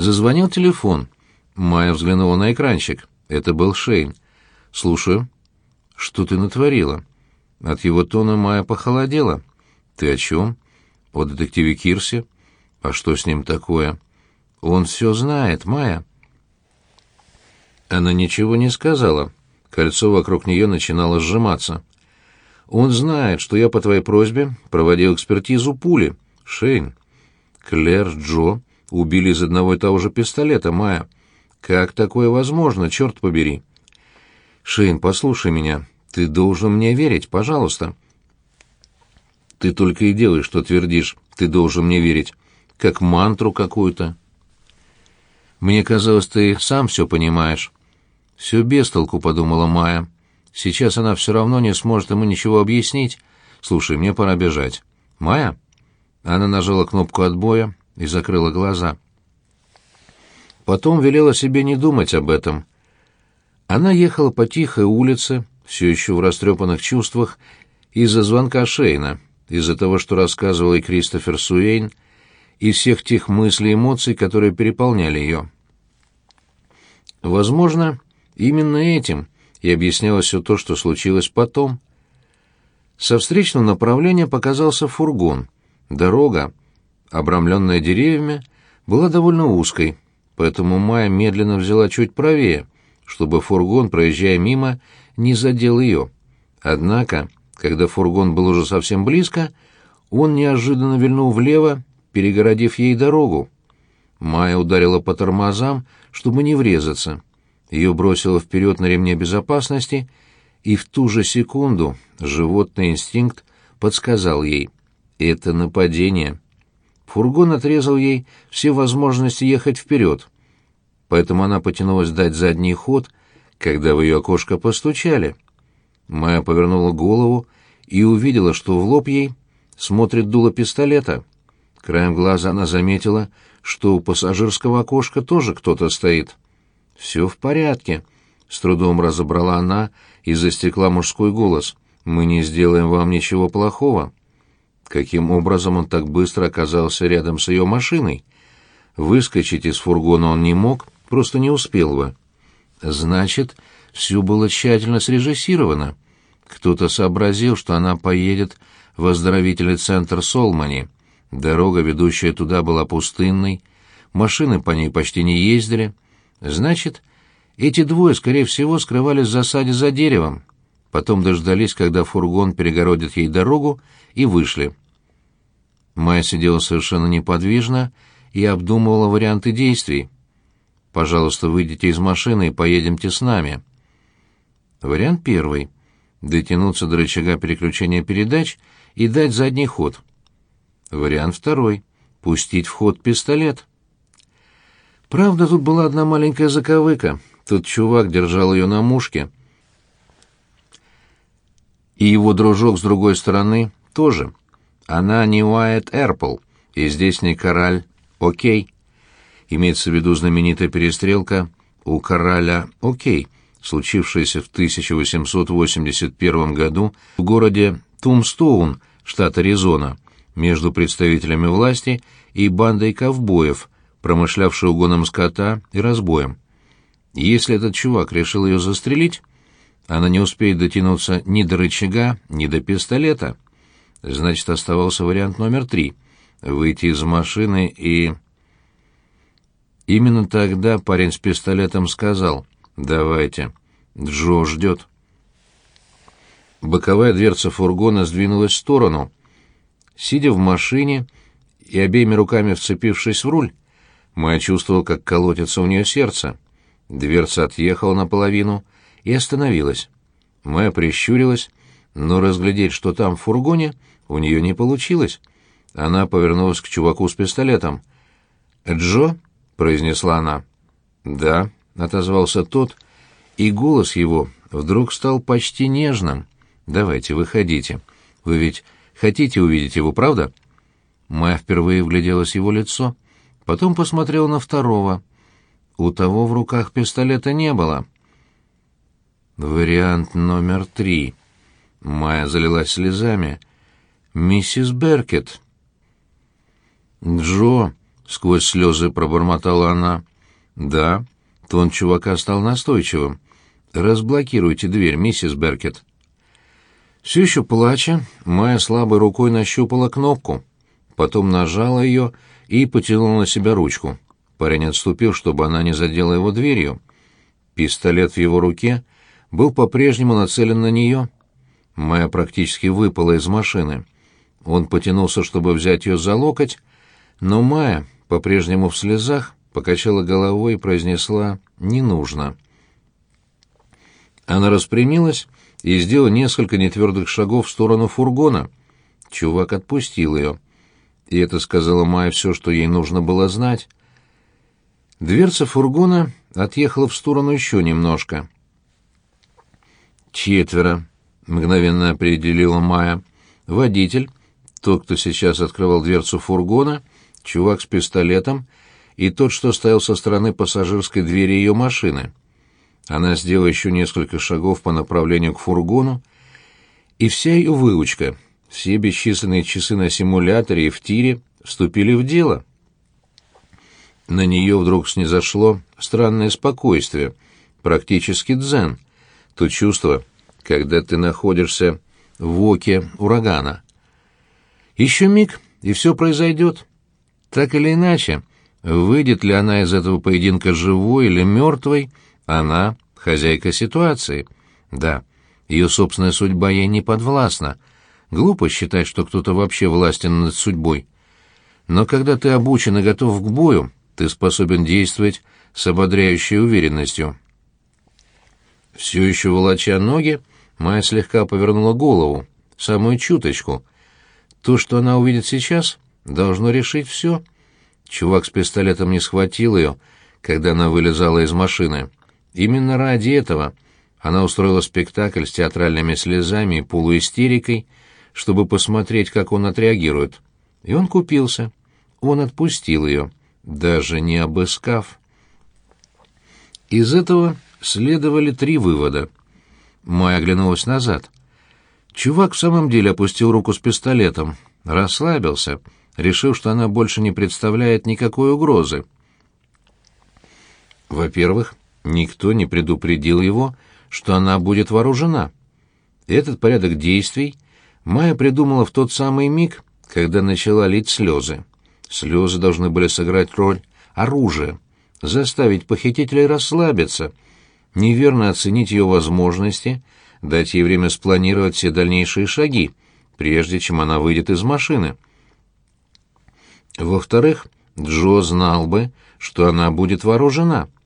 Зазвонил телефон. Майя взглянула на экранчик. Это был Шейн. «Слушаю». «Что ты натворила?» От его тона Майя похолодела. «Ты о чем?» «О детективе Кирсе?» «А что с ним такое?» «Он все знает, Майя». Она ничего не сказала. Кольцо вокруг нее начинало сжиматься. «Он знает, что я по твоей просьбе проводил экспертизу пули. Шейн. Клэр, Джо убили из одного и того же пистолета, Майя. Как такое возможно, черт побери?» «Шейн, послушай меня. Ты должен мне верить, пожалуйста». «Ты только и делаешь, что твердишь. Ты должен мне верить. Как мантру какую-то». «Мне казалось, ты сам все понимаешь». «Все без толку», — подумала Майя. «Сейчас она все равно не сможет ему ничего объяснить. Слушай, мне пора бежать». «Майя?» Она нажала кнопку отбоя и закрыла глаза. Потом велела себе не думать об этом. Она ехала по тихой улице, все еще в растрепанных чувствах, из-за звонка Шейна, из-за того, что рассказывал и Кристофер Суэйн, и всех тех мыслей и эмоций, которые переполняли ее. Возможно, Именно этим и объяснялось все то, что случилось потом. Со встречного направления показался фургон. Дорога, обрамленная деревьями, была довольно узкой, поэтому Майя медленно взяла чуть правее, чтобы фургон, проезжая мимо, не задел ее. Однако, когда фургон был уже совсем близко, он неожиданно вильнул влево, перегородив ей дорогу. Майя ударила по тормозам, чтобы не врезаться. Ее бросило вперед на ремне безопасности, и в ту же секунду животный инстинкт подсказал ей — это нападение. Фургон отрезал ей все возможности ехать вперед, поэтому она потянулась дать задний ход, когда в ее окошко постучали. Майя повернула голову и увидела, что в лоб ей смотрит дуло пистолета. Краем глаза она заметила, что у пассажирского окошка тоже кто-то стоит. «Все в порядке», — с трудом разобрала она из-за стекла мужской голос. «Мы не сделаем вам ничего плохого». Каким образом он так быстро оказался рядом с ее машиной? Выскочить из фургона он не мог, просто не успел бы. Значит, все было тщательно срежиссировано. Кто-то сообразил, что она поедет в оздоровительный центр Солмани. Дорога, ведущая туда, была пустынной, машины по ней почти не ездили — Значит, эти двое, скорее всего, скрывались в засаде за деревом. Потом дождались, когда фургон перегородит ей дорогу, и вышли. Майя сидела совершенно неподвижно и обдумывала варианты действий. «Пожалуйста, выйдите из машины и поедемте с нами». Вариант первый — дотянуться до рычага переключения передач и дать задний ход. Вариант второй — пустить в ход пистолет. Правда, тут была одна маленькая заковыка. Тот чувак держал ее на мушке. И его дружок с другой стороны тоже. Она не Уайт Эрпл, и здесь не король. Окей. Имеется в виду знаменитая перестрелка у короля Окей, случившаяся в 1881 году в городе Тумстоун, штат Аризона, между представителями власти и бандой ковбоев – промышлявший угоном скота и разбоем. Если этот чувак решил ее застрелить, она не успеет дотянуться ни до рычага, ни до пистолета. Значит, оставался вариант номер три — выйти из машины и... Именно тогда парень с пистолетом сказал «Давайте, Джо ждет». Боковая дверца фургона сдвинулась в сторону. Сидя в машине и обеими руками вцепившись в руль, Майя чувствовал, как колотится у нее сердце. Дверца отъехала наполовину и остановилась. Майя прищурилась, но разглядеть, что там в фургоне, у нее не получилось. Она повернулась к чуваку с пистолетом. «Джо?» — произнесла она. «Да», — отозвался тот, и голос его вдруг стал почти нежным. «Давайте, выходите. Вы ведь хотите увидеть его, правда?» Майя впервые вгляделась в его лицо — Потом посмотрел на второго. У того в руках пистолета не было. Вариант номер три. Майя залилась слезами. «Миссис Беркет». «Джо», — сквозь слезы пробормотала она. «Да». Тон чувака стал настойчивым. «Разблокируйте дверь, миссис Беркет». Все еще плача, Майя слабой рукой нащупала кнопку, потом нажала ее и потянула на себя ручку. Парень отступил, чтобы она не задела его дверью. Пистолет в его руке был по-прежнему нацелен на нее. Майя практически выпала из машины. Он потянулся, чтобы взять ее за локоть, но Майя, по-прежнему в слезах, покачала головой и произнесла «не нужно». Она распрямилась и сделала несколько нетвердых шагов в сторону фургона. Чувак отпустил ее. И это сказала Майя все, что ей нужно было знать. Дверца фургона отъехала в сторону еще немножко. «Четверо», — мгновенно определила Майя. «Водитель, тот, кто сейчас открывал дверцу фургона, чувак с пистолетом и тот, что стоял со стороны пассажирской двери ее машины». Она сделала еще несколько шагов по направлению к фургону, и вся ее выучка, все бесчисленные часы на симуляторе и в тире вступили в дело. На нее вдруг снизошло странное спокойствие, практически дзен, то чувство, когда ты находишься в оке урагана. Еще миг, и все произойдет. Так или иначе, выйдет ли она из этого поединка живой или мертвой, она — хозяйка ситуации. Да, ее собственная судьба ей не подвластна. Глупо считать, что кто-то вообще властен над судьбой. Но когда ты обучен и готов к бою, ты способен действовать с ободряющей уверенностью. Все еще волоча ноги, Майя слегка повернула голову, самую чуточку. То, что она увидит сейчас, должно решить все. Чувак с пистолетом не схватил ее, когда она вылезала из машины. Именно ради этого она устроила спектакль с театральными слезами и полуистерикой, чтобы посмотреть, как он отреагирует. И он купился. Он отпустил ее, даже не обыскав. Из этого следовали три вывода. Майя оглянулась назад. Чувак в самом деле опустил руку с пистолетом, расслабился, решив, что она больше не представляет никакой угрозы. Во-первых, Никто не предупредил его, что она будет вооружена. Этот порядок действий Майя придумала в тот самый миг, когда начала лить слезы. Слезы должны были сыграть роль оружия, заставить похитителей расслабиться, неверно оценить ее возможности, дать ей время спланировать все дальнейшие шаги, прежде чем она выйдет из машины. Во-вторых, Джо знал бы, что она будет вооружена —